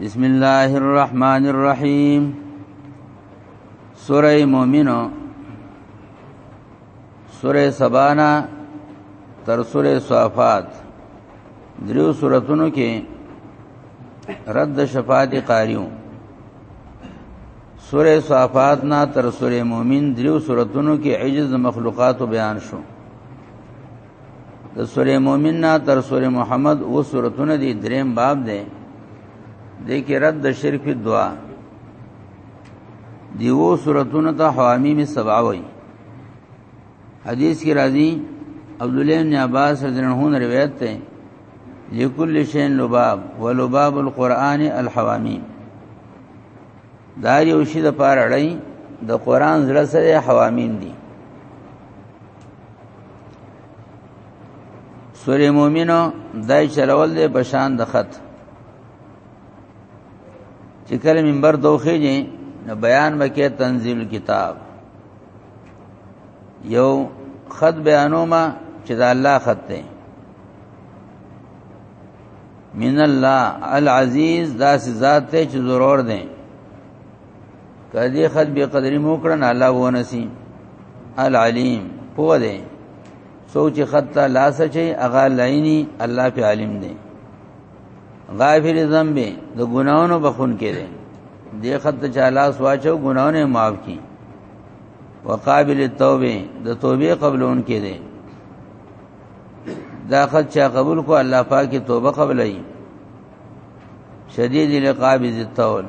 بسم الله الرحمن الرحیم سوره مومنو سوره سبانا تر سوره صافات دریو سوراتونو کې رد شفاعت قاریو سوره صافات نا تر سوره مومن دریو سوراتونو کې عجز مخلوقات بیان شو د سوره مومن نا تر سوره محمد او سوراتونه دي دریم باب دی د کې رد د شرک دعا دیو سوراتونو ته حوامیم سبع وای حدیث کې راځي عبد الله بن عباس رضی الله عنه روایت ده لكل شيء لباب ولباب القرآن الحواميم دا یو شی د پاره اړای د قران زړه سره حوامین دي سورې مؤمنو دای چلول دې بشان د خط چې کله منبر دوخې جې نو بیان وکې تنزیل کتاب یو خط بیانوما چې دا الله خط دی من الله العزیز دا سی ذات ته چې ضرور دی کدی خد به قدرې مو کړن الله ونسی العلیم پوه دی سوچ خطا لا سچي اغا لعینی الله په عالم دی غافر ذنب د ګناونو بخون کې دی دی خط چا لاس واچو ګناونه معاف کی وقابل التوبه د توبه قبلون کې دی دا خط چا قبول کو الله پاک کی توبه قبلای شدید لقاب ذتول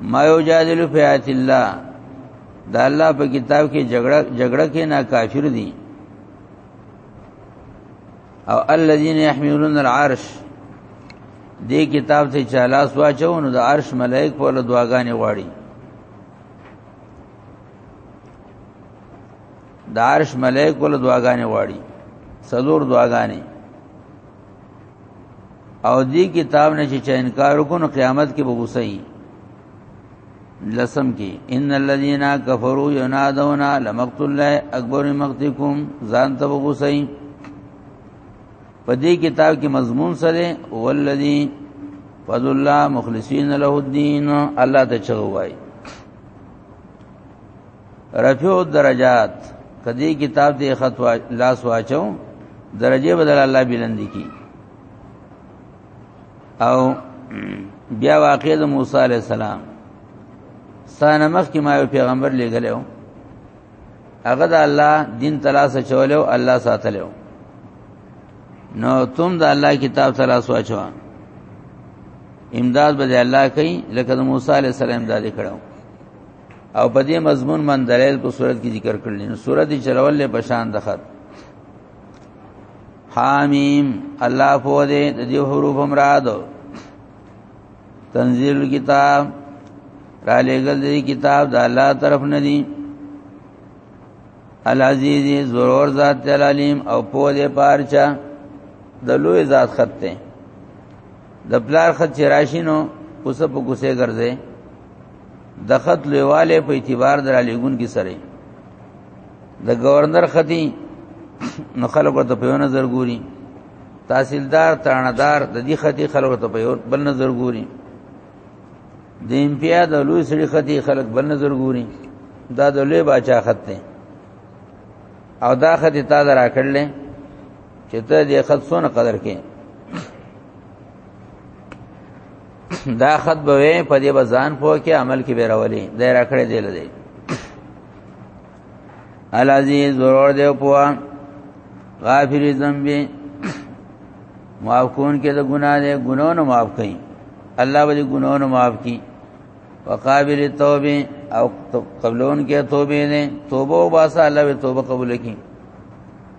ما یو جادل فی آیت الله دا الله په کتاب کې جګړه جګړه کې نه کافر دي او الذين يحملون العرش دې کتاب ته چالاس واچو نو د عرش ملائک په لور دعاګانې غواړي د عرش ملائک ول دعاګانې غواړي سلور دعاګانې او دې کتاب نه چې انکار وکړو قیامت کې به وسعي لسم کې ان الذين كفروا ينادون لمقت الله اکبر مقتكم ځان ته وسعي په دې کتاب کې مضمون سره والذي فضل الله مخلصین له الدين الله ته چغوي رفع الدرجات کدی کتاب دی خط وا لاس واچو درجه بدل الله بلند کی او بیا واقع د موسی علی السلام سانه مخ کی ما پیغمبر لګلو هغه د الله دین تلاش چولو الله ساتلو نو تم د الله کتاب تلاش واچو امداد به الله کوي لکه د موسی علی السلام امداد کړو او په دې مضمون من دلایل په صورت کې ذکر کړل نو صورت چلول له بشان د خط حامیم الله په دې د دې حروف مراد تنزيل کتاب را لېګل دې کتاب د الله طرف نه دی العزیز ضرور ذات العلیم او په دې پارچا د لوی ذات خط ته د پلار خط چې راشینو اوس په کوسه ګرځي د خط لویواله په اعتبار در لګون کې سره د گورنر خطي نو خلکو ته په نظر ګوري تحصیلدار تاندار د دې خطي خلکو ته په بل نظر ګوري د امپیا د لوی سړي خطي خلک بل نظر ګوري دا د لوی باچا خط دی او دا خطي تا درا کړل چې ته دې خط سونه قدر کې دا خط به په دې بزان په کې عمل کې به راولي دا راکړې دی لدی العزیز ضرور دی پوا غافر ذنب معاف کون کې د ګناه دې ګناو نه معاف کړي الله به دې ګناو نه معاف کړي وقابل توبه او قبلون کې توبه نه توبه واسه الله به توبه قبول کړي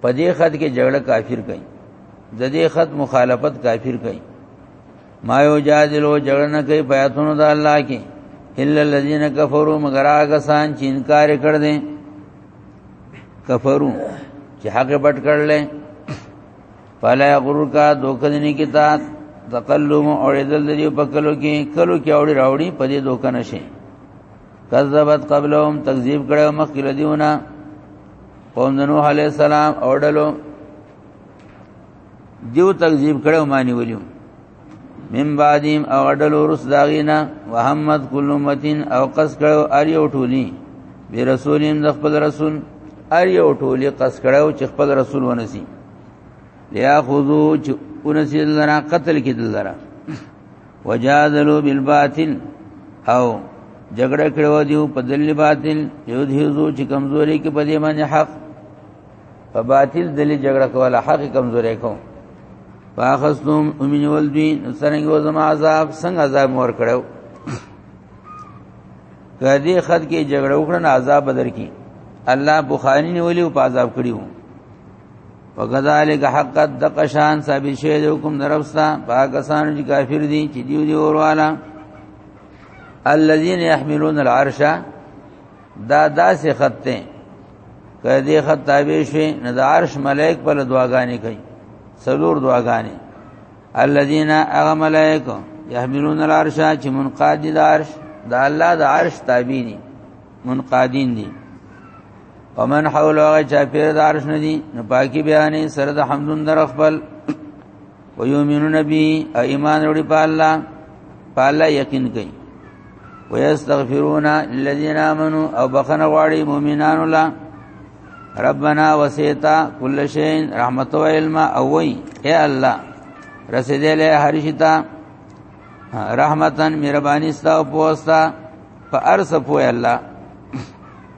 په دې خط کې جګړه کافر کړي د دې خط مخالفت کافر کړي ما یو جادلو جګړه نه کوي پیاتونو د الله کې الا الذين كفروا مگر هغه سان چې انکار کړ دي کفرو چې حق پټ کړل فلا غرور کا دوکدنی کی تا تقلم او دل دی په کلو کې کلو کې اوړي راوړي په دې دوکه نشي کذبت قبلهم تکذیب کړو مخکې لدیونه قوم نوح علی السلام اوډلو دیو تکذیب کړو معنی ولیو من بعدیم او اډلو رس داغینا وحمد کل امتین او قص کړو اری او ټولی بی رسولیم د خپل رسول اری او ټولی قص کړو چې خپل رسول ونسی لیا خذو چې ونسی لنا قتل کیدل لرا وجادلوا بالباطل او جګړه کړو دیو په دل باطل یو دیو چې کمزوري کې په دې باندې حق په باطل دل جګړه کوله حق کمزوري کو فاخستم امین ول دوی سرنګ و زما عذاب څنګه عذاب مور کړو کدی خد کې جګړه وکړن عذاب بدر کی الله بخاری نیولی او په عذاب کړیو وکذالک حقت دقشان ثابت شوی دی حکم درپستا پاکستان چې کافر دي چې دیو دی اوروالا الذين يحملون العرش دا داسې خط ته کله دې خط تابع شي نه د عرش ملائک په دعاګانې کوي سلور دعاګانې الذين اغه ملائک يحملون العرش چې منقاد دي د عرش د الله د عرش تابع دي منقادین دي ومن حول هغه چا پیر د عرش نه دي نو پاکي بیانې سره د حمدون در خپل ويؤمنون به ایمان وروړي په الله په الله یقین کوي ويستغفرون للذین آمنوا او بخنه غواړي مؤمنانو لا ربنا وسیتا کل شین رحمت و علم او وی اے الله رسیدلې هر شتا رحمتن مهرباني ستا او پوستا په ارس پوي الله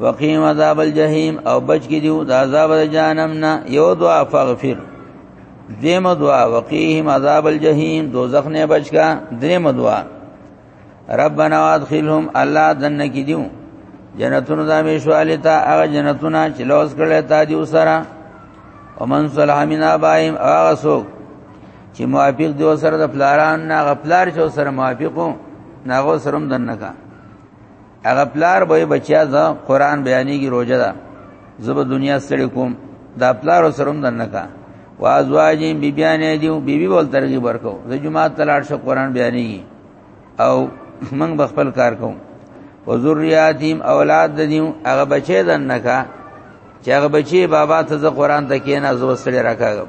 وقیم عذاب الجحیم او بچ کی دیو د عذاب جهنم نه یو دعا فغفر دیم دعا وقیهم عذاب الجحیم دوزخ نه بچ کا دریم دعا ربنا وادخلهم الله دنه کی دیو جنتونو د همیشوالی تا هغه جنتونه چې لوز کړل تا دی وسره ومن صلح من ابائهم هغه څوک چې موافق دی وسره د پلاران نه غفلار چې وسره موافقو ناغو سرم دنه کا هغه پلار به بچیا دا قران بیانېږي روزه ده زب دنیا ستړي کوم دا پلار سروم دنه کا وازواجین بی بیان دیو بی بی بول ترغیب ورکو زه جمعه تلاړ شو قران بیانېږي او من بخپل کار کوم و ذریاتیم اولاد د دیو هغه بچی دنه کا چې هغه بچی بابا ته زه قران ته کېنا زو ستړي راکاږم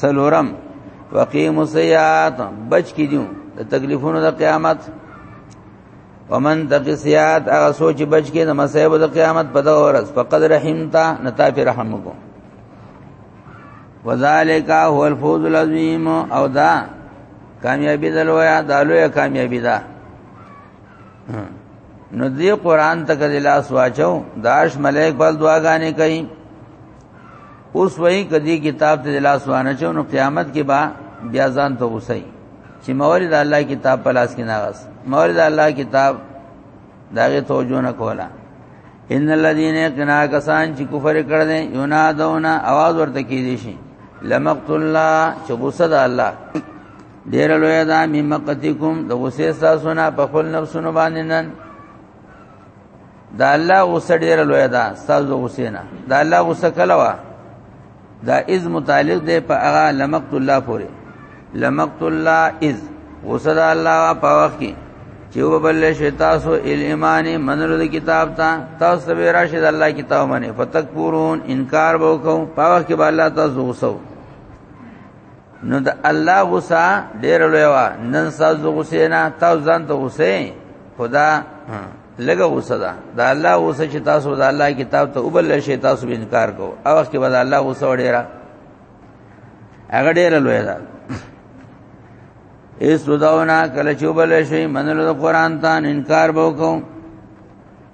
سلورم وقیم سیات بچ کی دیو د تکلیفونو د قیامت ومن تقی سیات هغه سوچ بچ کی د مصیب د قیامت په دغه ورځ فقد رحمتا نتا فی رحم کو وذالک هو الفوز العظیم او دا کامیابی دلویا دالویا کامیابی دا نو دی قران تک دلاس واچو داش ملائک بل دعاګانې کوي اوس وایي کدی کتاب ته لاس وانه چو نو قیامت کې با بیا ځان ته وسی چې مورید الله کتاب په لاس کې ناغس مورید الله کتاب داغه توجه نه کوله ان الذين قنا کسان چې کفر کړ دې ينادون आवाज ورته کې دي شي لمقت الله چې غصه ده الله ډیر لوی ده ممقتکم د غصه تاسو نه په خپل نفسونو باندې نن دا الله غصه ډیر لوی ده استاد حسینا دا الله غصه کله وا دا از متعلق دی په هغه لمقت الله پورې لمقت الله از غصه ده الله په وخت کې چې وبل شتاسو الایمان منلو د کتاب تا تاسو به راشد الله کتاب باندې فتکبرون انکار وکاو په وخت کې الله تاسو غصه نو د الله غصه ډېر لوی و نن تاسو غصه نه تاسو ځان ته غصه خدا لګه غصه ده د الله غصه چې تاسو د الله کتاب ته وبل شي تاسو به انکار کوو او وخت کې به د الله غصه ډېره هغه ډېره لوی ده ایس وداونا کله چې وبل شي منلو د قران ته انکار وکړو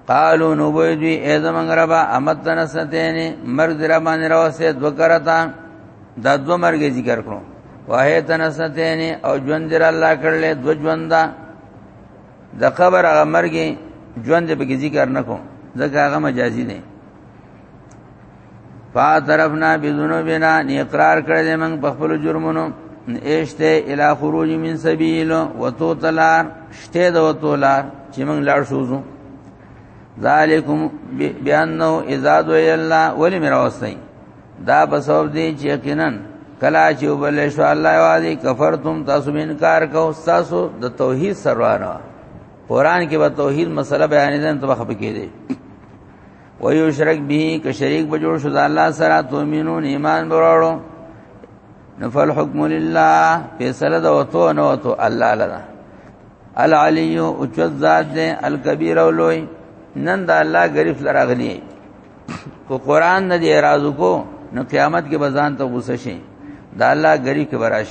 قالو نو وی دوی ای زمنګ ربا امت تنستین مرګ در باندې راوسه دو کرتا دا دو مرګ ذکر کړو واه تنستین او ژوند در الله کړل دو ژوند د قبر هغه مرګ ژوند به ذکر نکو ځکه هغه مجازي دی فاعترفنا بذنوبنا نی اقرار کړی دې موږ په خپل جرمونو اشته الی خروج من سبیل وتو تلار شته د وتو لار چې موږ لاړ شوزو ذالکم بانه اذا دوی الله ولی میرا وسای دا په سبب دی چې یقینا کلا چې وبل شو الله وادي کفرتم تاسو انکار کو تاسو د توحید سروانه قران کې به توحید مسله بیانې ده ته خپ کې دي و یشرک به که شریک به جوړ شو د الله سره تومنون ایمان براړو نفل حکم لله فیصله د وتو نه وتو الله لرا العلی او چوز ذات دې الکبیر او لوی نن د الله غریب لراغلی کو قران نه دی اعتراض کو نو قیامت کې بزان ته غوسه شي د الله غریب کې براش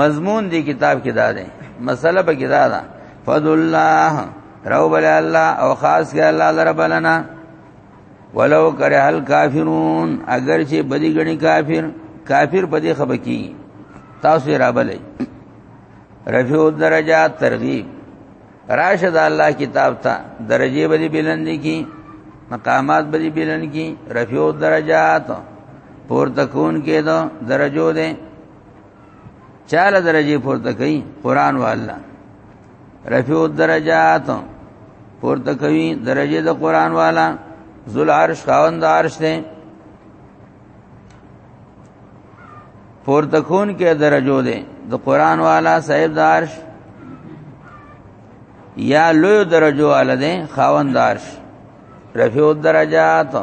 مضمون دی کتاب کې دا دی مسله به کې دا ده فضل الله رب الله او خاص کې الله رب لنا ولو کرے حل کافرون اگر چې بدی غنی کافر کافر بدی خبکی تاسو را بلې رفیع الدرجات ترغیب راشد الله کتاب تا درجه بدی بلند کی مقامات بدی بلند کی رفیع الدرجات پور تکون کې دو درجو دے چاله درجه پورته کوي قران والله رفیع الدرجات پورته کوي درجه د قران والا ذل عرش خاوند عرش دی پورته کون کې درجو دی د قران والا صاحب د عرش یا لوی درجو والا دی خاوند عرش رفیع الدرجات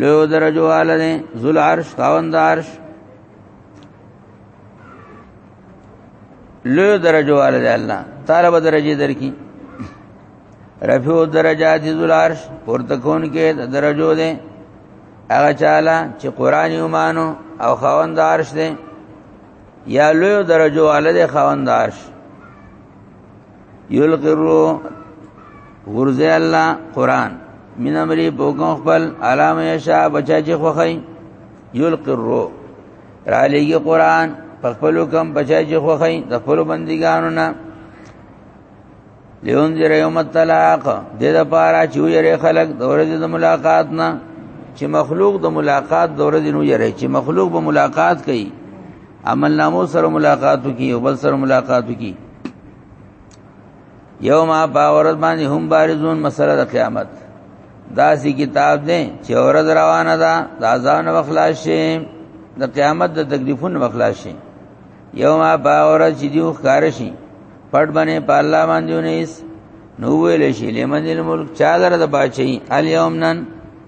لوی درجو والا دی ذل عرش خاوند عرش لوی درجه والے دی الله تعالی به درجه درکې رفیع درجات ذل عرش پورته کون کې درجو دی هغه چاله چې قران یمانو او خوند عرش دی یا لوی درجو والے دی خوند عرش یلقرو غرزه الله قران من امری بوګون خپل علامه یشا بچا چې خوخی یلقرو را لېږي قران په خپل کم بچا چې خوخی د خپل بندګانو نه لیون دی یوم الطلاق د دې لپاره چې ویری خلق د ورځې د ملاقات نه چې مخلوق د ملاقات د ورځې نو یری چې مخلوق به ملاقات کوي عمل نامو سره ملاقاتو کی او بل سره ملاقاتو کی یوم باورت باندې هم بارزون مسله د قیامت دا سی کتاب دی چې اورز روانه ده د اذان وخلاص شي د قیامت د تکلیفون وخلاص شي یوم باورت چې دیو ښکار شي پټ باندې په الله باندې ونیس نو ویل شي لمن الملک چا در د بچي الیوم نن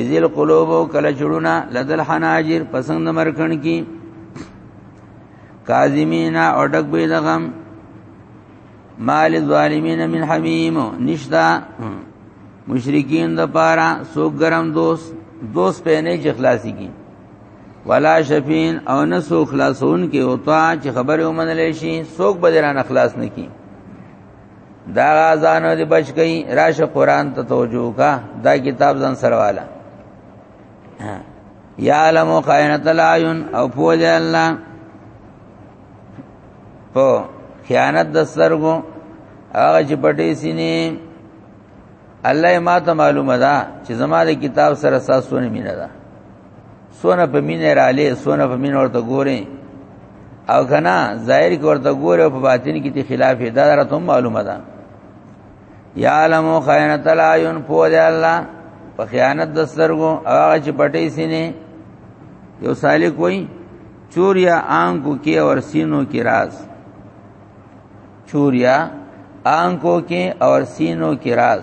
ازل قلوب کله جوړونه لدل حناجر پسند مرکن کی کاظمینا او ډک به دغم مال ظالمین من حمیم نشتا مشرکین د پارا سو گرم دوست دوست په نه چې خلاصي کی ولا شفین او نه سو خلاصون کې او تا چې خبره ومنل شي سوک بدران خلاص نه کی دا غازانو دی بچ گئی راشه قران ته توجه کا دا کتاب ځان سره والا یا علم خائنۃ العیون او پوج الله په خیانت د سرګو هغه چې پټې سینې الله ما ته معلومه ده چې زما د کتاب سره ساسونه مینه ده سونه په مینه را لې سونه په مینه ورته ګورې او کنا ظاهر کې ورته ګورې او په باطن کې تی خلاف ده راته معلومه ده یا علم خیانت العیون پوه دی الله په خیانت د سترګو هغه چې پټې سینې یو سالک وای چوریا آنکو کې اور سینو کې راز چوریا آنکو کې اور سینو کې راز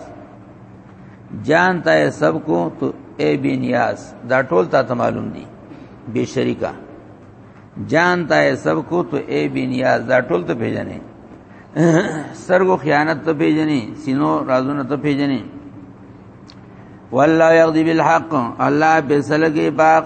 جانتا ہے سب کو تو اے بی نیاز دا ټول تا ته معلوم دي بے شریکا جانتا ہے سب کو تو اے بی نیاز دا ټول ته پیژنې سرګو خیانت ته پیژنې سینو رازونه ته پیژنې والله یغضب الحق الله بسلګي باق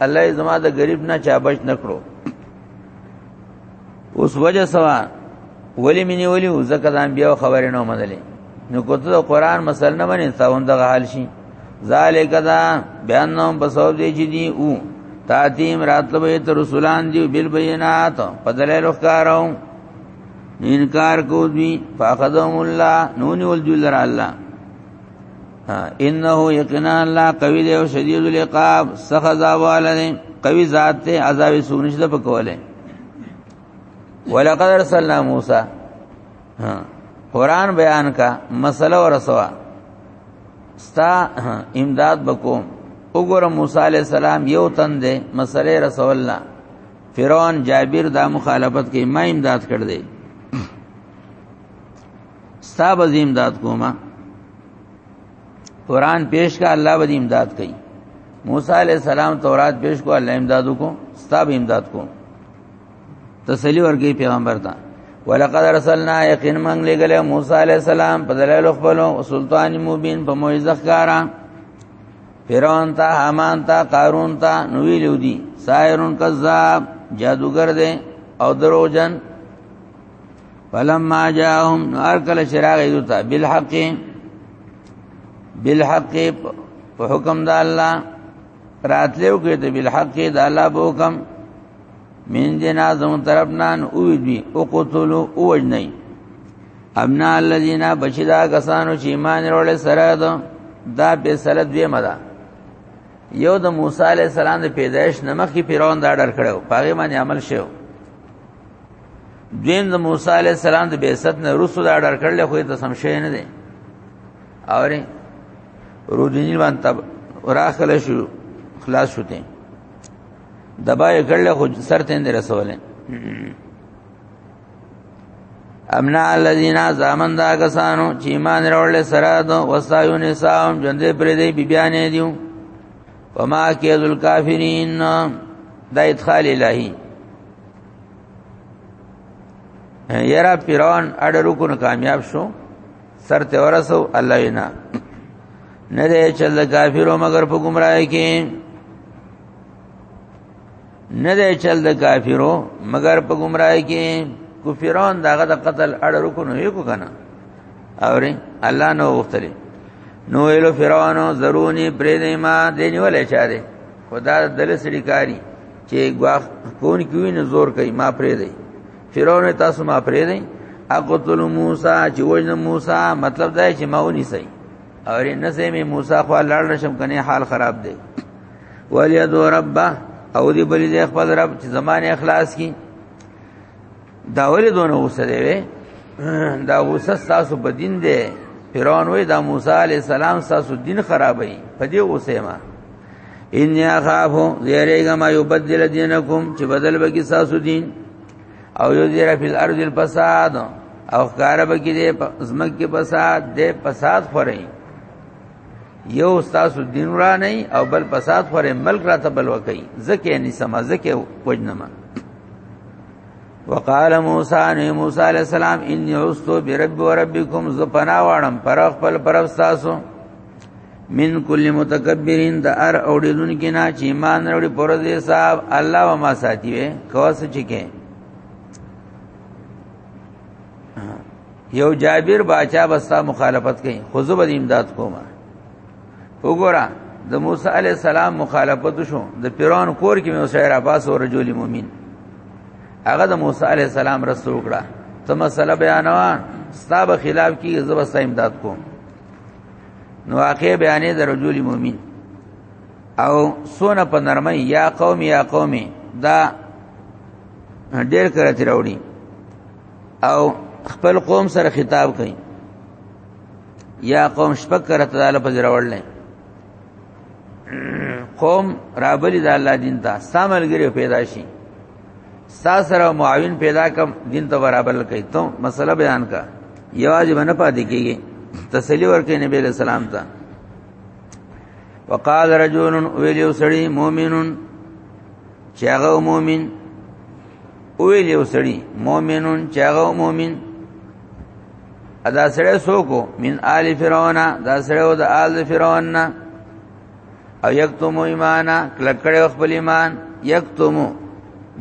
الله یې زما د غریب نه چا بچ نکړو اوس وجه سوا ولی منی ولی زکه ځان بیا خبرې نه منلې نو کوته د قران مسل نه منې تاوند د حال شي ذالک دا بیان نو بسو دی چې دی او تاتیم راتلوې تر رسولان دی بل بینات پدلې رخکارو انکار کو دی فاخذهم الله نونی ولذل الله انه یقینا الله قوی دی او شدید العقاب سخت عذاب والے قوی ذات ته عذاب سونش د پکوله ولقد ارسلنا موسی ها قران بیان کا مسله ورسوا ستا امداد بکوم وګوره موسی علی السلام یو تن دی مسله رسول الله فرعون جابر دا مخالفت کې ما امداد کړ دی ستا به امداد کوما قران پیش کا الله به امداد کوي موسی علی السلام تورات پیش کو الله امداد کو ستا به امداد کو تسلی ورګي پیغمبر ته ولقد رسلنا یقین من لګل موسی علی السلام په دلایل خپل او سلطان مبین په موعظه ښکارا فرعون ته حامان ته قارون ته نو ویلو دي ساحرون کذاب جادوګر دی او دروژن فلما جاءهم نار کله چراغ ایدوتا بالحق بالحق په حکم د الله راتلو کې ته بالحق د الله په حکم من جنا زم طرف نان او دی او قتلوا او وجنی امنا الذين بشدا کسانو چې ایمان وروړي سره ده دا په سره دوی مدا یو د موسی علی السلام د پیدایش نمخ کې پیرون دا ډر کړو پاګې باندې عمل شو دین د موسی علی السلام د بعثت نه رسو دا ډر کړل خو ته سم شي نه دی اورې رودینی باندې تب راخل شو خلاص شوته دبای کړل خو سر ته نه رسولې امنا الذين زامن دا کسانو چې ایمان راوړل سره دو وسایو نساهم ژوندې پرې دی بیبيانې دیو وما کیذل کافرین دا ادخال الہی یرا پیران اډرو کو کامیاب شو سر ته ورسو الله وینا نه دې چل کافرو مگر په گمراهی کې نه دې چل کافرو مگر په گمراهی کې کفرون داغه د قتل اړ رکو نه یو کنه اوري الله نو وختلې نو ویلو فرعون زرونی پرې دې ما دې نیولې چاره خدا دل سړي کاری چې غواخ کون کیوی نه زور کوي ما پرې دی فرعون تاسو ما پرې دی اقتل موسی چې وجن موسی مطلب دا چې ما ونی سي او نه سي مې موسی خو لاړ نشم کني حال خراب دی ولید رب او دی بلی دی خپل رب چې زمانه اخلاص کی دا ولې دونه غوسه دی وې دا غوسه تاسو په دین دی فرعون وې دا موسی علی السلام تاسو دین خرابې په دې غوسه ما ان یخافو زیریګه ما یبدل دینکم چې بدل بکی تاسو دین او یو زیرا فی الارض الفساد او خارب کې دې زمک کې فساد دې فساد خورې یو استاد دین را نه او بل فساد خوره ملک را ته بل وکي زکه نه سم زکه وجنما وقال موسی نو موسی علی السلام انی عست برب وربکم ز پنا واړم پر خپل پر استاسو من کل متکبرین د ار اوډیدون کې نه چې ایمان وروړي پر دې صاحب الله و ما ساتي وي کوس چې کې یو جابر باچا بستا مخالفت کوي خو زه به امداد کوم وګوره د موسی علی السلام مخالفت شو د پیران کور کې موسی را پاس او رجل مؤمن هغه د موسی علی السلام رسو وکړه ته مسله بیانوا ستاب خلاف کی زبستا امداد کوم نو واقع بیانې د رجل مؤمن او سونه په نرمۍ یا قوم یا قومي دا ډېر کړه تیروړي او خپل قوم سره خطاب کوي یا قوم شپک کرته د الله په ځراول نه قوم رابلی د الله دین ته ساملګری پیدا شي ستا سره معاون پیدا کم دین ته برابر کوي ته مسله بیان کا یواز باندې پاتې کیږي تسلی ورکې نبی له سلام ته وقال رجل ویلیو سړی مؤمنون چې هغه مؤمن ویل یو سړی مؤمنون چاغه مؤمن ادا سره سوکو من آل فرعون دا سره د آل فرعون نه او یکتم ایمان کلکړه خپل ایمان یکتم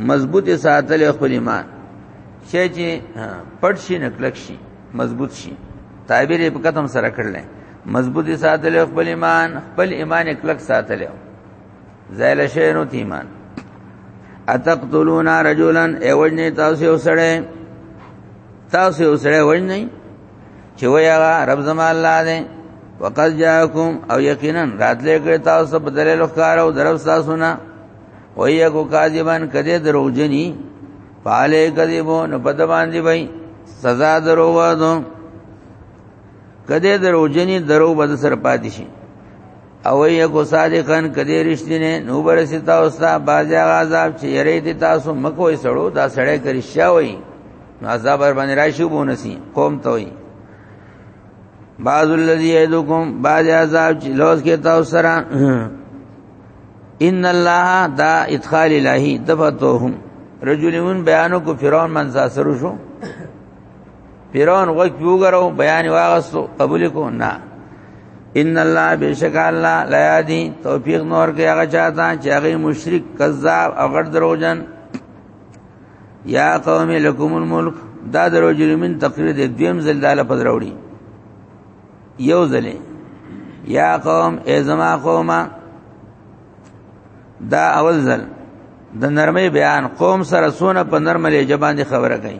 مضبوط ساتل خپل ایمان شي چې پټ شي نه کلک شي مضبوط شي تعبیر په قدم سره کړل مضبوط ساتل خپل ایمان خپل ایمان کلک ساتل زایل شي نو تیمان اتقتلون رجلا ایوجنی تاسو یو سړی تاسو یو سړی وجنی چې ویا رب زما الله دې وقد جاءکم او یقینا راتلې کړ تاسو په دلیل ښکار او درو تاسو نه ویا کو کاذبان کده دروجنی پاله کذبو نو پد باندې وای سزا درو وادو کده دروجنی درو بد سر پاتې شي او یې کو صادقن کدی رښتینه نو برسی تاسو ته بازی عذاب چې یری دی تاسو مکوې سړو دا سړی کری شاوي نو عذاب بر باندې راشي بونسی قوم ته وي بعض الذی یدکم بعض عذاب چې لوز کې تاسو سره ان الله دا ادخال الہی دفتوهم رجلون بیانو کو فرعون منځ سره شو پیران وګ وګرو بیان واغستو قبول کو نه ان الله بیشک الله لا یادی توفیق نور کې هغه چاته چې هغه مشرک کذاب او غړ دروژن یا قوم لکم الملک دا درو جرمین تقریر دې دویم ځل داله پدروړي یو ځل یا قوم ای زما قومه دا اول ځل د نرمي بیان قوم سره سونه په نرمه لهجه باندې خبره کوي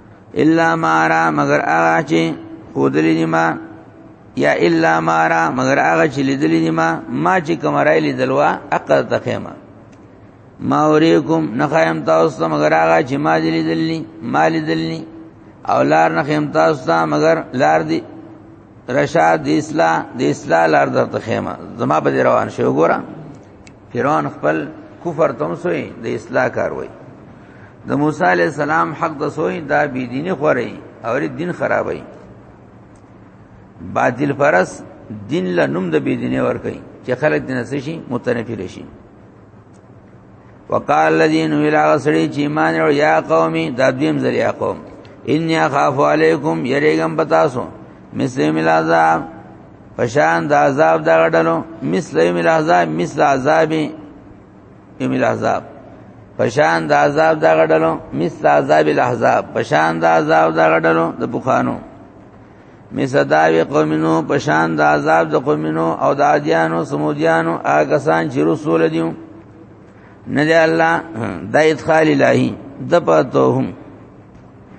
الا ما را مگر هغه چې خودلې نیما یا الا ما را مگر هغه چې لیدلې نیما ما چې کوم راي لیدلوا اقر تخیمه ما اوریکم نخایم تاسو ته مگر هغه چې ما دې لیدلې ما لیدلې او لار نخیم تاسو ته مگر لار دی رشاد د اسلام د اسلام لار درته خیمه زما په روان شو ګورم فرعون خپل کفر تم سوی د اصلاح کار وای د موسی علی السلام حق د سوی دا بی دینی خوري او دین خرابای باطل پرس دین له نوم د بی دینی ور کوي چې خلک دین سشي متنفر شي وقال الذين الى غسري چې ایمان او یا قومي دا دویم ځل یا قوم ان يخاف عليكم يريګم پتاسو مثل ملازم پشان د عذاب دا غډلو مثل یوم العذاب مثل عذاب یوم العذاب پشان د عذاب دا غډلو مثل عذاب الاحزاب پشان د عذاب دا غډلو د بوخانو مثل دا وی قومینو پشان د عذاب د قومینو او د عادیانو سمودیانو هغه سان چې رسول دیو نه دی الله د ادخال الهی د پاتو هم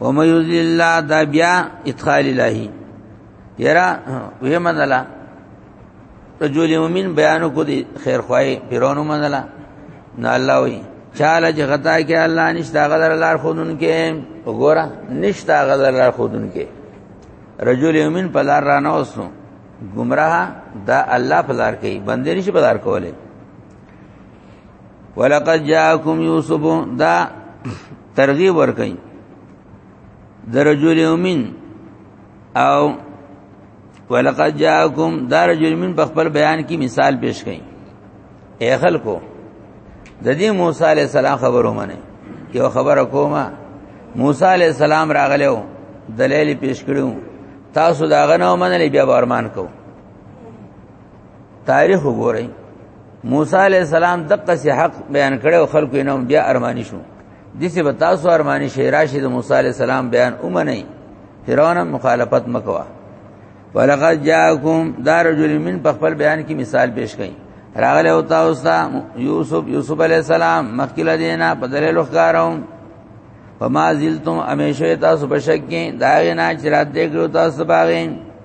ومن یضلل الله دا بیا ادخال الهی یرا وې منلا رجل مومن بیان کو دی خیر خوای پیرانو منلا نه الله وی چاله چې غطا کې الله نشتا غدر لار خودن کې وګوره نشتا غدر لار خودن کې رجل یومن په لار را نه اوسنو گمراه دا الله په لار کې بندې نشي په لار کوله ولقد جاءکم یوسف دا ترغیب ورکړي درجل یومین او ولقد جاءکم درجل یومین په خپل بیان کې مثال پیش کړي اے خلکو د دې موسی علی السلام خبرو منه یو خبره کومه موسی علی السلام راغلو دلیل پیش کړو تاسو دا غنو منلې بیا ورمان کوو تاریخ وګورئ موسی علی السلام دغه سي حق بیان کړو خلکو نه بیا ارمانی شو دسی به تاسو ارمانی شي راشد موسی علی السلام بیان اومنه فرعون مخالفت مکوا ولقد جاءکم دار رجل من په خپل بیان کې مثال پیش کړي راغله او تاسو ته یوسف یوسف علی السلام مخکله دینا په دلیل وکاروم فما زلتم امیشه تاسو بشکین داغه نه چرات دې کړو تاسو باغین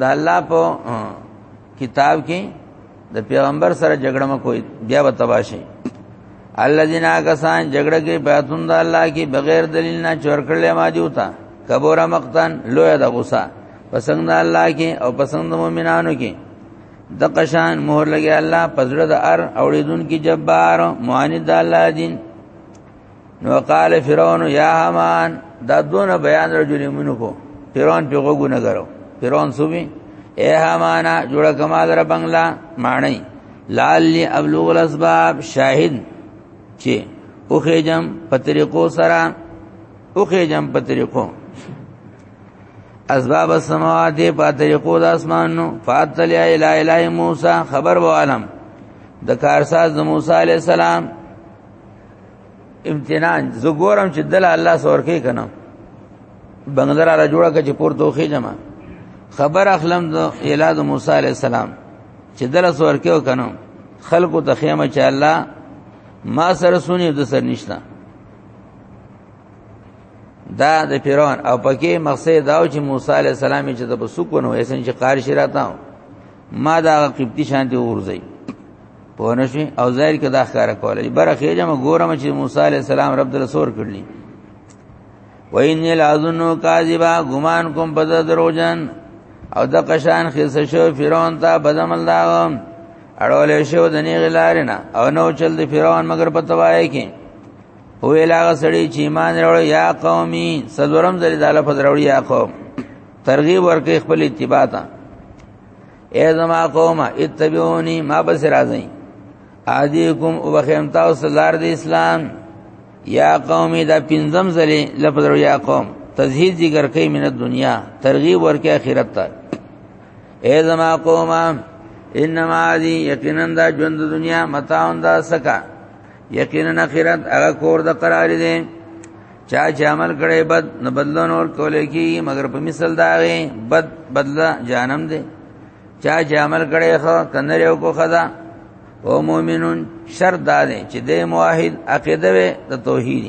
د الله په کتاب کې د پیغمبر سره جګړه مکوئ بیا به تباشي الذين کسان جګړه کې پیاتون د الله کې بغیر دلیل نه چور کړل ما دیوتا کبوره مقتن لوی د غصه پسند د الله کې او پسند د مؤمنانو کې د قشان مهر لګي الله پزړه د ار اوړیدون کې جبار معاند د الله دین نو قال فرعون یا همان دا دونه بیان رجل منو کو فرعون په غوګو نه غرو فرعون سوبي اے همانا جوړ کما در بنگلا مانی لالی ابلغ الاسباب شاهد چې او خېجم پتریقو سرا او خېجم پتریقو اسباب السماوات پتریقو د اسمانو فاتل یا الی الی موسی خبر و عالم د کارساز د موسی علی السلام امتنان زه ګورم چې دل الله سور کې کنه بنگلر را جوړه کچ پور دوخې جمع خبر اخلم د اولاد موسی عليه السلام چې دل سور کې وکنه خلقو ته خیمه چې الله ما سره سونی د سر نشتا دا د پیران او پکې مقصد دا چې موسی عليه السلام چې د بسکونه وې څنګه چې قارش راته ما دا قبطي شانتي ورځي پونه شي او ظاهر کې دا ښکارا کوله بره خېجه ما ګورم چې موسی عليه السلام رب در سور کړلی وین لازنو کاذبا ګمان کوم په دروژن او د قشان خیس شو فرعون ته بدمل دا اړول شو د نیغ لارنه او نو چل د فرعون مگر په توای کې هو لاغه سړی چې ایمان وروړ یا قومي سلورم ذری د لفظ وروړ یا قوم ترغیب ورکې خپل اتباع ته اے زما قوم اتبعونی ما بس راځي اهدیکم وبخیم تاسو لار د اسلام یا قومی دا پنځم زلی لفظ رو یا قوم تزهید ذکر کوي من دنیا ترغیب ورکه اخرت ته اے زما قوم انما دی یقینا دا ژوند دنیا متاع دا سکا یقینا اخرت هغه کور د قرار دی چا چې عمل کړي بد نه بدلون اور کولې کی مگر په مثال دا وي بد بدلا جانم دي چا چې عمل کړي خو کنره او کو خدا او مؤمنون شر داله چې د موحد عقیده وي د توحید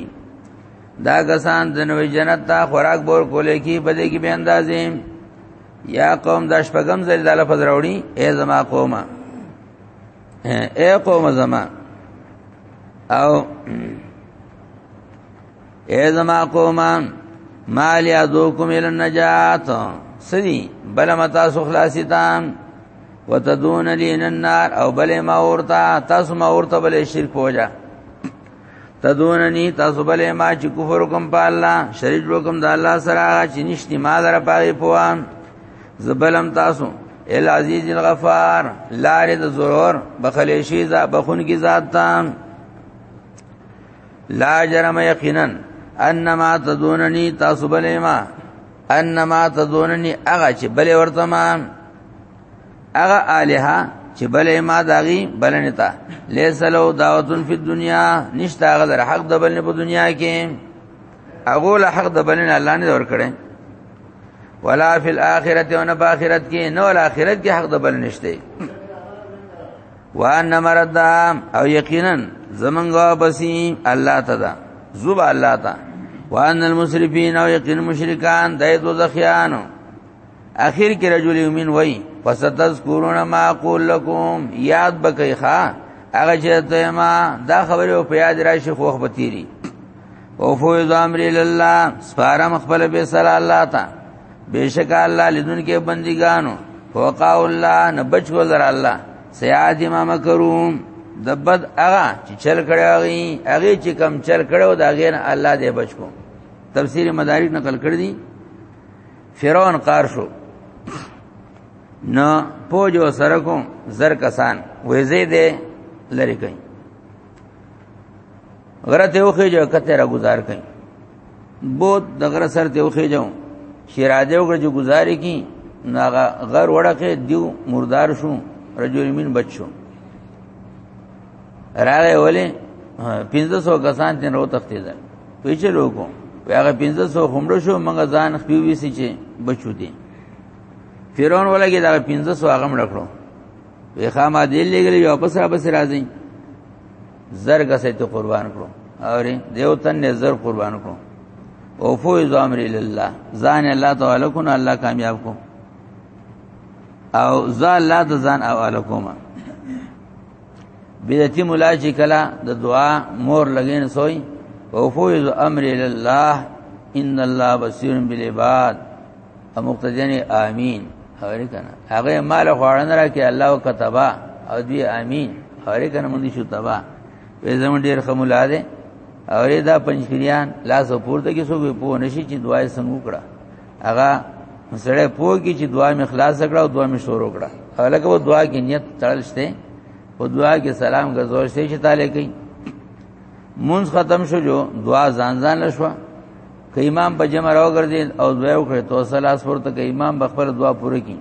دا کسان د نوې جنت ته خوراک بور کولې کی بده کی به اندازې یا قوم د شپغم زل داله فزروړي اے زما قومه اے قوم زما او اے زما قوما مال یادوکم ال النجات سدی بل متا سو خلاصی تام وتدون لین النار او بل ما اورتا تاسو ما اورتا بل شرک پوجا تدوننی تاسو بل ما چې کفر کوم په الله شریک وکم د الله سره چې نشتی ما در پاره پوام زبلم تاسو ال عزیز الغفار لار د ضرور بخلیشی ذا بخون کی ذات تام لا جرم یقینا انما تدوننی تاسو بلې ما انما تدوننی هغه چې بلې ورته ما هغه الها چې بلې ما داغي بلنه تا لیس لو دعوتن فی الدنیا نشتا غدر حق د بلنه په دنیا کې هغه له حق د بلنه الله نه ور کړې ولا فی الاخرته ون باخرت کې نو الاخرت کې حق د بل نشته وان مرد او یقینا زمنګا بسی الله تدا زوب الله تا وان المسرفین او یقین مشرکان دای دو زخیانو اخر کې رجل یمین وای فستذکرون ما اقول لكم یاد بکای ښا هغه چې ته ما دا خبره په یاد راشي خوخ بتیری او فوز امر لله سپارم خپل به سره الله تا بیشک الله لذن کې بندګانو فوقا الله نه بچ ولر الله سیاد ما مکروم د بد هغه چې چل کړی هغه چې کم چل کړو دا غیر الله دې بچ کو تفسیر مدارک نقل کړی دي فرعون قار شو نو پوجو سره کوم زر کسان وې زید لری کوي غره ته وخی جو کته را گزار کئ بود د غر سر ته وخی جاو چې راځي وګړي چې گزارې کی ناغه غر وړکه دیو مردار شو رجل مين بچو راغې ولې 1500 کسان تن رو تختې ده پیچه لوکو هغه 1500 همړو شو منګه ځان خپل وی سي چې بچو دي فرعون ولګي دا 1500 هغه مړ کړو وی خامہ دی لګلې واپس را بس راځي زر کسې ته قربان کړو اوري دیو تن نه زر قربان کړو او فوز امر لله ځان الله تعالی کو نه الله کامیاب کو او ذا الله د ځان او الکوما بدعتي مولا چې کلا د دعا مور لګین سوی او فوز امر لله ان الله بصیر بالعباد مقتدیان امین اورې کنه هغه مال خوړن را کې الله وکتبا او دی امین اورې کنه مونږ شو تبا په زمون ډیر خمولا ده اورې دا پنځپیران لاس پورته کې سو به پو نشي چې دعای څنګه کړه هغه سره پو کې چې دعا می خلاص کړه او دعا می شروع کړه هغه و دعا کې نیت تړل شته او دعا کې سلام غزور شته چې تعالی کوي مونږ ختم شو جو دعا ځان ځان لشوا که امام په جمع راوګرځي او دوی وکړي تو سلاس ورته که امام به خپل دعا پوره کړي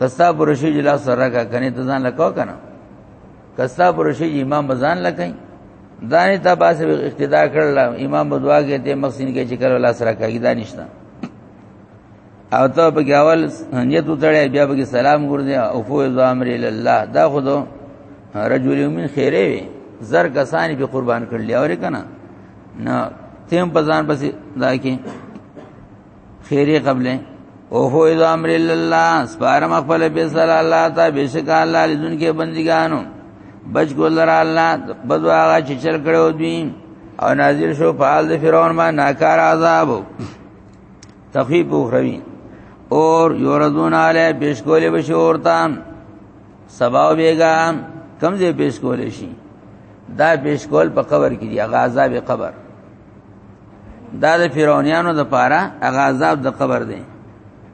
کستا برشي جلا سره کا کني ته ځان لکاو کنه کستا برشي امام بزان لکای دانه ته باسه اقتدا کړل امام بدوا کې ته مخسین کې چې کړه الله سره کوي دانشتا او ته په اول نیت وتړې بیا به سلام ګرځي او فو امر الله دا خود رجل من خیره وي زر کسان به قربان کړل اورې کنه نه تیم په ځان پسې دا کې خیره قبله او هو اذا امر الله سپارم خپل به صلی الله تعالی بشک الله لذن کې بندګانو بچ ګل را الله بدوا هغه چې چل کړو دوی او نازل شو په حال د فرعون ما ناکار عذاب تخیب اخروی اور یوردون علی پیش کولې بشورتا سباو بیگا کم دې پیش کولې شي دا پیش کول په قبر کې دی هغه عذاب قبر دا د فرعونانو د پاره هغه عذاب د قبر دی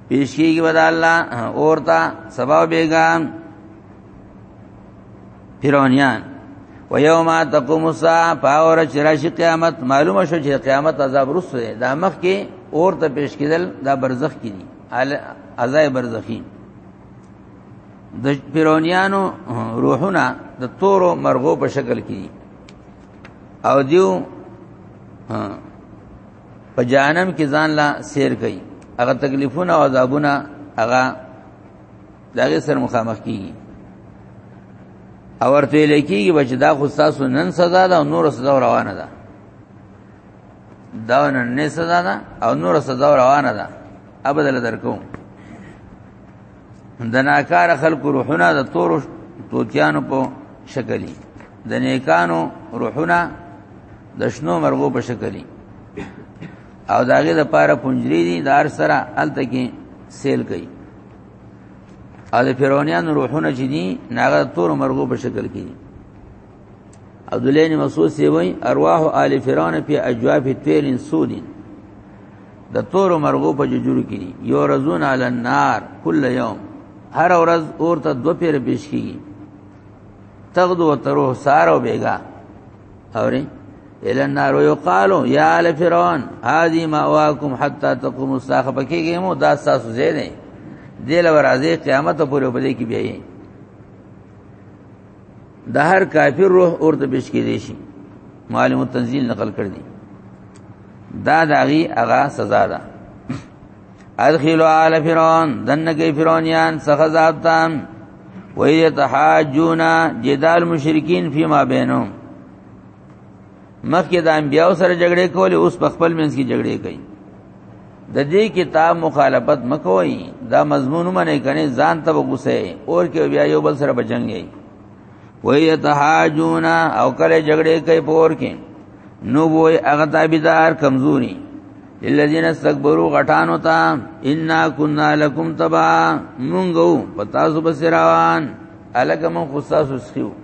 پیش کیږي ود الله اورتا سبا بیگا فرعونان و یوم تقوم الساعه پاور چې راشي قیامت معلومه شو چې قیامت عذاب رسو دی دا مخ کې اور ته پیش کېدل دا برزخ کې دي عذاب برزخی د پیرونیانو روحونه د تورو مرغو په شکل کې دي او دیو په جانم کې ځان لا سیر کوي هغه تکلیفونه او عذابونه هغه دغه سره مخامخ کیږي او ورته لکېږي بچ دا خو تاسو نن سزا ده او نور سزا روانه ده دا نن نه سزا ده او نور سزا روانه ده ابدل درکوم د ناکار خلق روحونه د تور توتیانو په شکلی د نیکانو روحونه د شنو مرغو په شکلی او داغه د پاره پنجری دي دار سره الته کې سیل کوي او د فرعونانو روحونه چې دي ناغه تور مرغو په شکل کې عبد الله بن مسعود سی وای ارواح آل فرعون په اجواف تیر سودین د تور مرغو په ججورو کې دي یو رزون علی النار کل یوم هر ورځ اور ته دو پیر پیش کیږي تغدو وترو سارو بیگا اوري الی النار یقالو یا آل فرعون هذه ماواکم حتا تقوم الساخه پکېږي مو دا تاسو زیره دل ورځې قیامت پورې په دې کې بیایي د هر کافر روح اورته پیش کې دي شي معلم التنزيل نقل کړ دي دا داغي هغه سزا ده ادخلوا آل فرعون دنګي فرعونيان څخه ذاتان ويتحاجون جدال مشرکین فيما بينهم مخکې د انبیانو سره جګړه کولې اوس په خپل منځ کې جګړه کوي د دې کتاب مخالفت مکوئ دا مضمون منه کنه ځان ته وګوسه اور کې بیا یو بل سره بچنګي وای تهاجون او کله جګړه کوي پور کې نو وای هغه تابعدار کمزوري للذین استكبروا غټانو تا ان كنا لكم تبع مونږو پتا سو بسراوان الګم خصاص سخیو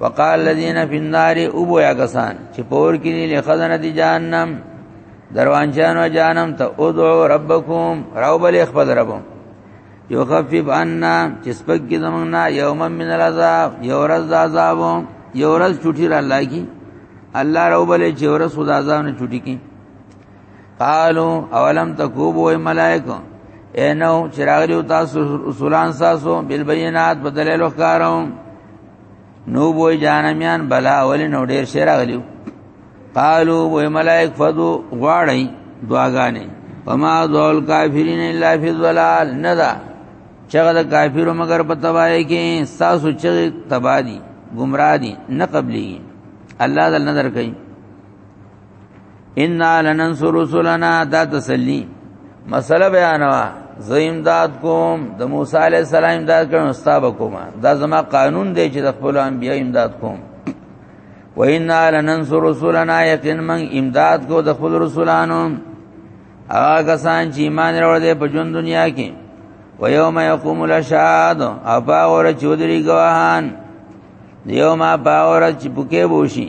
وقال الذين في النار ابو يا کسان چې پور کې دي له خزانه دي جهنم دروانچانو جهنم ته ادعو ربکم راو بل خپل ربم یو خفیف عنا چې سپک کې زمونږه یوم من العذاب یو ورځ عذاب یو ورځ چټی را لګي الله راو بل چې ورځ خدا عذاب نه چټی کی قالو اولم تکوب و ملائکه انو چراغ دیو تاسو رسولان تاسو بالبينات بدلیل وکارو نو بوې جانمیان بلا ولې نو ډیر شیر غلیو قالو بوې ملائک فدو غواړی دعاګانې فما ذول کافرین الا فی الضلال ندا چغه د کافرو مگر په تباہی کې تاسو چې تبادی گمراه دي نه قبلي الله دل نظر کوي ان لننصر رسلنا دا تسلی مسله بیانوا زه امداد کوم د موسی علی السلام امداد کوم استاد کوم دا زما قانون دی چې د خپل انبیا امداد کوم و ان لننصر رسلنا یقین من امداد کو د خپل رسولانو هغه کسان چې ایمان وروړي دي په ژوند دنیا کې و یوم یقوم الاشهاد او باور چودري گواهان دیو ما باور چې بوکې بوشي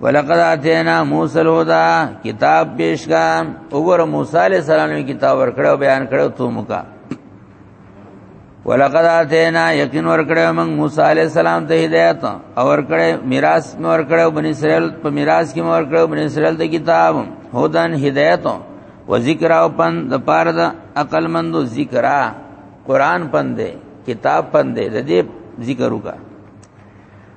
ولقد اتینا موسی الهدى کتاب پیش کا وګوره موسی علیہ السلام نے کتاب ورکړو بیان کړو تو مکا ولقد اتینا یقین ورکړو موږ موسی علیہ السلام ته ہدایت او ورکړو میراث مې ورکړو بنی اسرائیل په میراث کې مې ورکړو بنی اسرائیل ته کتاب هدن هدایت و ذکر او پن د پاره د عقل مندو ذکر قرآن پندې کتاب پندې د دې ذکر وکړه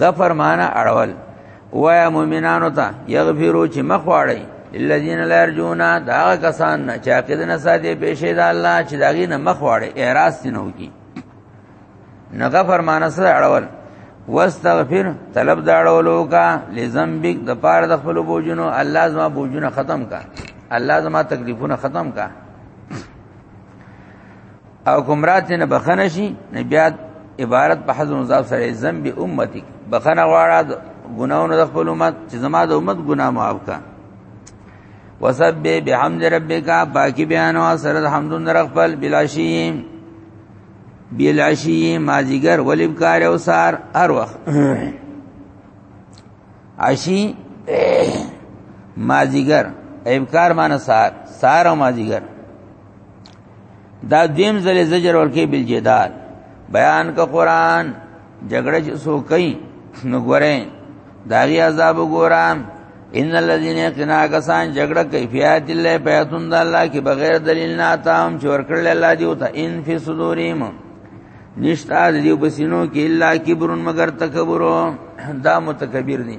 غفر معنا اړول وایا مؤمنانو ته یغفرو چې مخواړی الذين لا يرجون دا کسان نه چا کې نه ساده پېښې دا الله چې داغي نه مخواړی اعتراض نه وکي نه غفر معنا سره اړول واستغفر طلب داړولو کا لذنبک د پاره د خپل بوجونو الله زما بوجونه ختم کا الله زما تکلیفونه ختم کا او ګمراه ته نه بخنه شي نه بیا عبارت په حزم مضاف سره ذنب امتی بخنه غواړه ګناونه د خپل امت چې زما د امت ګناه معاف کا وسبح بحمد ربک باقی بیان او سره الحمد در خپل بلاشی بلاشی مازیګر ولبکار او سار هر وخت عشی مازیګر ایبکار معنی سار سار او مازیګر دا دیم زل زجر ورکی بل جدال بیان کا قران جګړه چې سو کوي نو ګوره داغي عذاب ګورم ان الذين قنا کسان جګړه کوي فیات الله پیاتون د الله کې بغیر دلیل نه تام چې ورکړل الله دی او ته ان فی صدورهم نشتا دیو بسینو کې الا کبرن مگر تکبر دا متکبر دي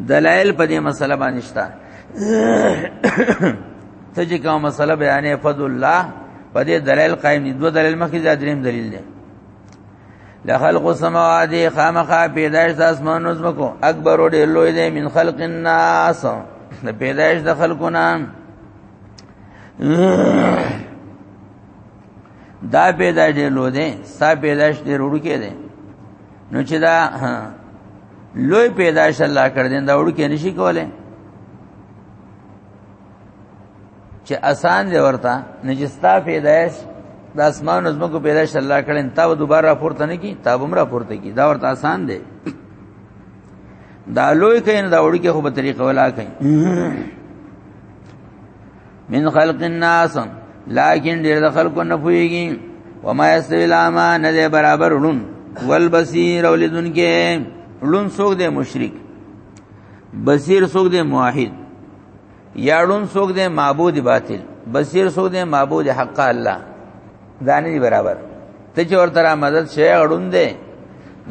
دلائل په دې مسله باندې شته ته چې کوم مسله بیانې فضل الله په دې دلائل قائم دي دوه دلائل مخکې ځادریم دلیل دي لخلق السماوات خامخا پیدائش د اسمانو زمکو اکبر ډېر لوی دی من خلق الناس د پیدائش د خلقنا دا پیدائش ډېر لوی دی ستا پیدائش ډېر وړو کې دی نو چې دا لوی پیدائش الله کړ دین دا وړو کې نشي کوله چې آسان دی ورته نجستا پیدائش د اسمان او زمکو پیدائش الله کړي تا و دوباره پورته نه کی تا بمرا پورته کی دا ورته آسان دی دا لوی کین دا وړو کې خو په طریقه ولا کین من خلق الناس لكن ډېر د خلکو نه پويږي وما يستوي الاما نه دی برابر ړون والبصير ولذن کې ړون څوک دی مشرک بصیر څوک دی موحد یا ړون څوک دی معبود باطل بصیر څوک دی معبود حق الله دانه دی برابر ته چې ورته را مدد شي ړون دی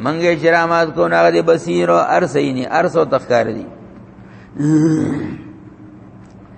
منګه شرامات کو نه دی بصیر او ارسینی ارسو تخکار دی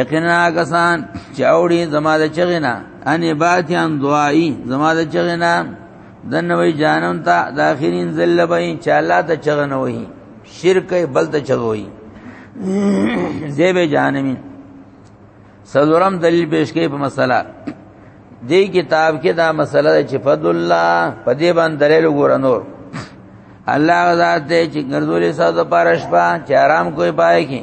یقینا کسان چې اوړي زما د چغینا ان باتیان دعای زما د چغینا دنوي جانم ته د اخرین ذل به چې الله ته چغنه وي شرک بل ته چغوي زیب جانمی سلورم دلیل پیش کې په مسله دې کتاب کې دا مسله چې فضل الله په دې باندې دلیل وګور نور الله غزاد ته چې ګرځولې ساده پارش په چې آرام کوی پای کې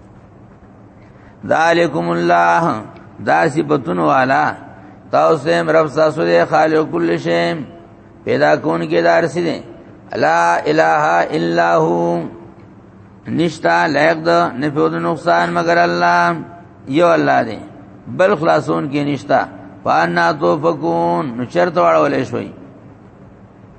ذالکم الله دا صفاتون والا تاسو هم رب تاسو دی خالق کل شی پیدا کون کې دار سي دي لا اله الا هو نشتا لایق د نفوذ نقصان مگر الله یو الله دی بل خلاصون کې نشتا فانا توفقون نو چرته واړول شوي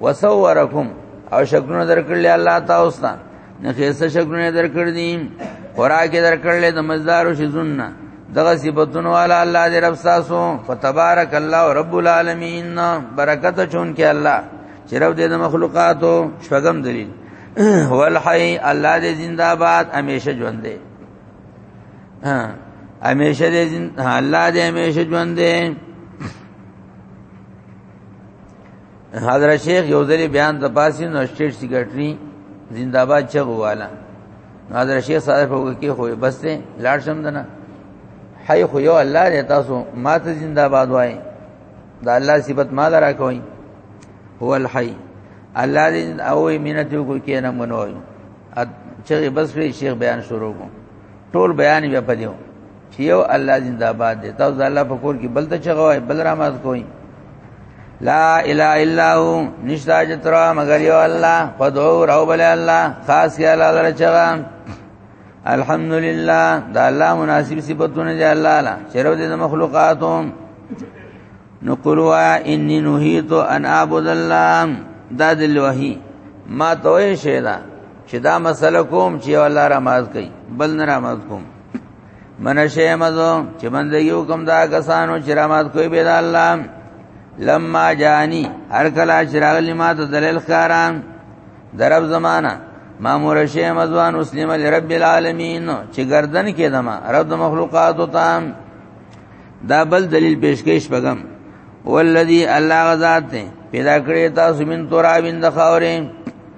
وصورکم او شکلونه درکړل الله تاسو ته نه خیسه شکلونه درکړ دي خوراک درکړل د مزدارو شزونه دغه صفاتون والا الله دې رب تاسو فتبارک الله رب العالمین برکت چون کې الله چې رب دې د مخلوقاتو شپږم دلیل والحی الله دې زنده باد همیشه ژوند دې همیشه دې الله دې همیشه ژوند دې حضرت شیخ یو ځل بیان د پاسې نو سټیټ سیکرټری زنده‌باد چغواله حضرت شیخ صاحب هو کې خو بس ته لاړ شم دنه حي خو یو الله دې تاسو ماته زنده‌باد وای دا الله صفت ما درا کوي هو الحي الله دې او مينت کو کې نه منوي چې بس شیخ بیان شروع کو ټول بیان بیا پدیو چې یو الله زنده باد دی تاسو د الله په کور کې بل ته چغوي بل را مات کوئ لا اله الا هو نشتا جترا مگر یو الله فدعو رب الله خاص یا الله لره چغا الحمدلله دا الله مناسب صفاتونه دی الله لا چرو دې مخلوقاتو نو قلوا انی نهیت ان اعبد الله دا دل وحی ما توې شه دا چې دا مسله کوم چې الله را ماز کوي بل نه را ماز کوم منشه مزو چې بندگی وکم دا کسانو چې رحمت کوي به الله لما جانی هر کله چې راغلی ما ته دلیل خاران درب زمانہ مامور شه مزوان مسلم لرب العالمین چې گردن کې دما رب مخلوقات او تام دا بل دلیل پیشکش پغم والذي الله غزاد پیدا کړی تاسو من ترابین د خاورې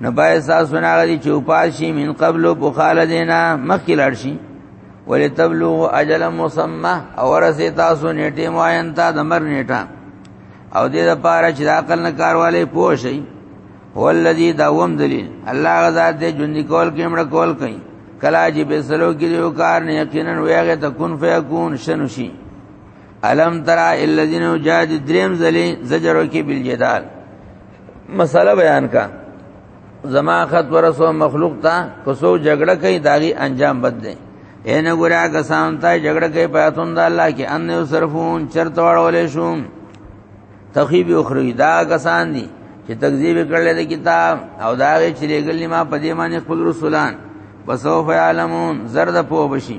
نه پای تاسو نه غلي چې پاشي من قبل بخال دینا مخکې لاړ شي ولې تبلغ اجل مسمى او رسې تاسو نیټه معین تا دمر نیټه او دې لپاره چې عقل نه کارواله پوه شي هو الذی دوم دلیل الله غزا دې ژوند کول کې مړ کول کوي کلا چې به سلو کې یو کار نه یقینا ویغه ته کن فیکون شنو شي الم ترى الذين جاد دریم زلی زجرو کې بل جدال مسله بیان کا زما خط ورسو مخلوق تا کوسو جګړه کوي داغي انجام بد دی ان ګورا کسان ته جګړه کوي پاتون د الله کې ان صرفون چرته وړولې شو تخیب اخروی دا کسان دي چې تکذیب کړل د کتاب او دا وی چې لګل ما په دې باندې خپل رسولان وسوف یعلمون زرد په وبشي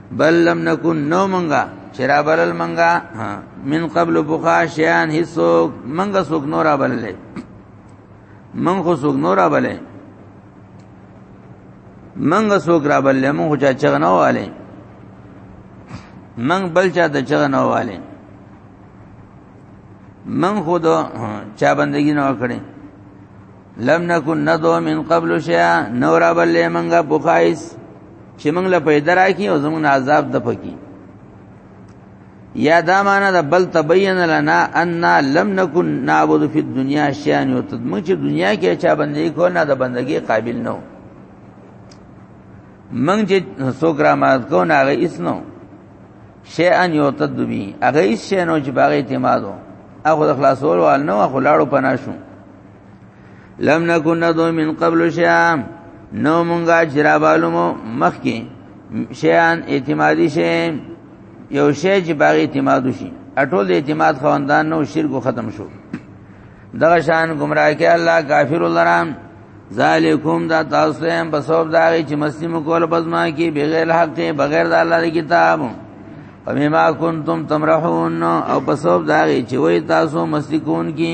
بل لم نکون نو منګه چرا بلل منګه من قبل بخا شیان هیڅوک منګه سوک نورا بللې من خو سوک نورا بللې منګه سوک را بللې من خو چا چغ نه والے من بل چا د چغ نه والے من خو د چا بندگی نه وکړي لم نکن ندو من قبل شیا نور بل منګه بخایس چې موږ له پیدا راکی او زموږ عذاب د پکی یا دا معنا د بل تبین لنا ان لم نکن نعبد فی الدنیا شیئا یتد موږ چې دنیا کې چا بندگی کو نه د بندگی قابل نه موږ چې څوک را مات کو نه هغه اس نو شیئا یتد بی هغه اس شی نو چې باغ اعتماد هغه خلاصول وال نو خلاړو پناشو لم نکن ندو من قبل شیا نو مونږه جرابالو مو مخ کې شیان اعتمادي شي یو شی چې باغ اعتماد شي اټول اعتماد خواندان نو شرک ختم شو دغه شان گمراه کې الله کافر الرام ذالکوم دا تاسو هم په سبب دا چې مسلم کول بزما کې بغیر حق بغیر د الله کتاب او مما کنتم تمرحون او په سبب دا چې وای تاسو مسلکون کې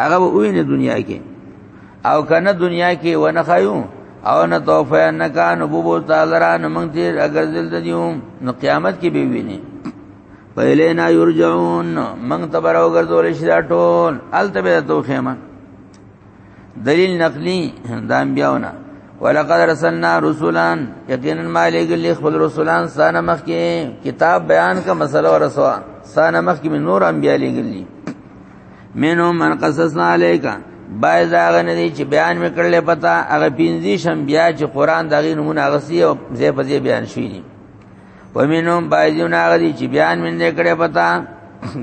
هغه وینه دنیا کې او کنه دنیا کې ونه خایو او نه توفه نه کان بوبو تعالی را نه مونږ دې اگر دل دیو نو قیامت کې به ویني پهلې نه یرجعون مونږ ته براو ګرځول شي دا ټول الته به توخه ما دلیل نقلی د انبیاونه ولقد رسلنا رسولا یقینا مالک لی خپل رسولان سانه مخ کې کتاب بیان کا مسله ورسوا سانه مخ کې نور انبیا لګلی منو من قصصنا عليك باید دا غنه دي چې بیان وکړل پتا هغه پینځي شم بیا چې قران دغه نمونه غسی او زې په زې بیان شوی دي ومنهم بايزون هغه دي چې بیان من دې کړې پتا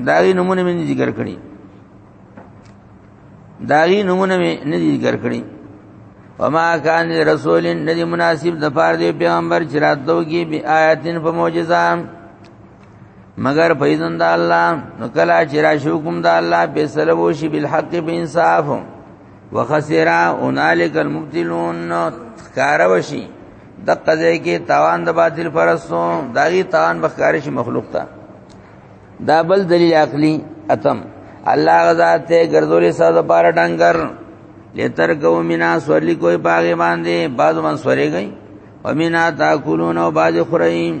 داغي نمونه من ذکر کړی داغي نمونه من نه ذکر کړی وما كان رسول ندي مناسب د پاره دی پیغمبر چې راتلو کې بی آیاتن په معجزه مگر پیدن دا الله نو کلا چې را شو کوم دا الله په سره وو شي بالحق په انصاف وخسرا اونالک المبتلون کار وشي د قضې کې تاوان د باطل پرستو داغي تاوان بخارش مخلوق تا دا بل دلیل عقلی اتم الله غزا ته ګرځولې ساده پار ډنګر لتر کو مینا سورلی کوئی باغ باندې بعض من سورې گئی ومینا تاکلون او باج خریم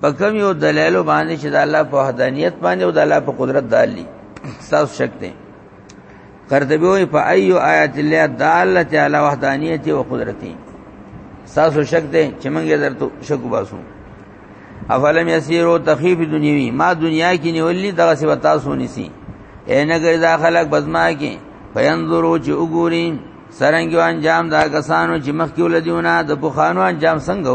په کوم یو دلایل باندې چې د الله په وحدانیت باندې او د الله په قدرت دالي تاسو شک دي قرطبي وي په ايو آیات الله داله تعالی وحدانیت او قدرتي تاسو شک دي چې موږ درته شک وباسو افلم یسیرو تخیف دنیوی ما دنیا کې نیولې دغه څه وتا سونی سي اینه ګر دا خلک بزما کې فینظرو چې وګوري سرنګو انجام دا کسانو چې مخکې ولدیونه د بوخانو انجام څنګه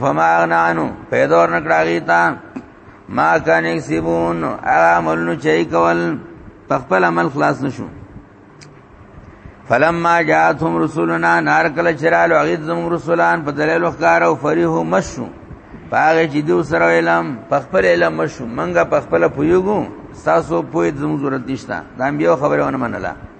فما اغنا عنو پیدا ورنکړه غیتا ما کان یکسبون عمل نو چي کول تخپل عمل خلاص نشو فلما جاءتهم رسلنا نار کله چرال غیظ زم رسولان په دلیل وقار او فریح مشو پاغه چې دو سره علم پخپل علم مشو منګه پخپل پویګو تاسو پوی زمو ضرورت نشته دا بیا خبره ونه منله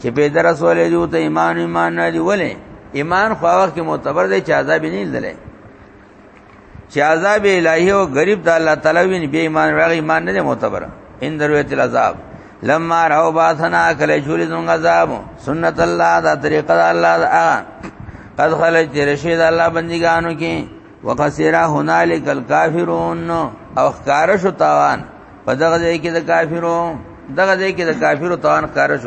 چې به درس ولې جو ته ایمان ایمان نه دی ولې ایمان خو وخت کې معتبر دی چې عذاب نه لري چې عذاب الهي او غریب د الله تعالی وین به ایمان راغی ایمان نه دی معتبر ان درویت العذاب لما راو باسنا کله شوري زمونږ عذاب سنت الله دا طریقه الله دا قد خلج رشید الله بندګانو کې وقصيرا هنالك الكافرون او خارش تاوان په دغه ځای کې د کافرو دغه ځای کې د کافرو تاوان خارش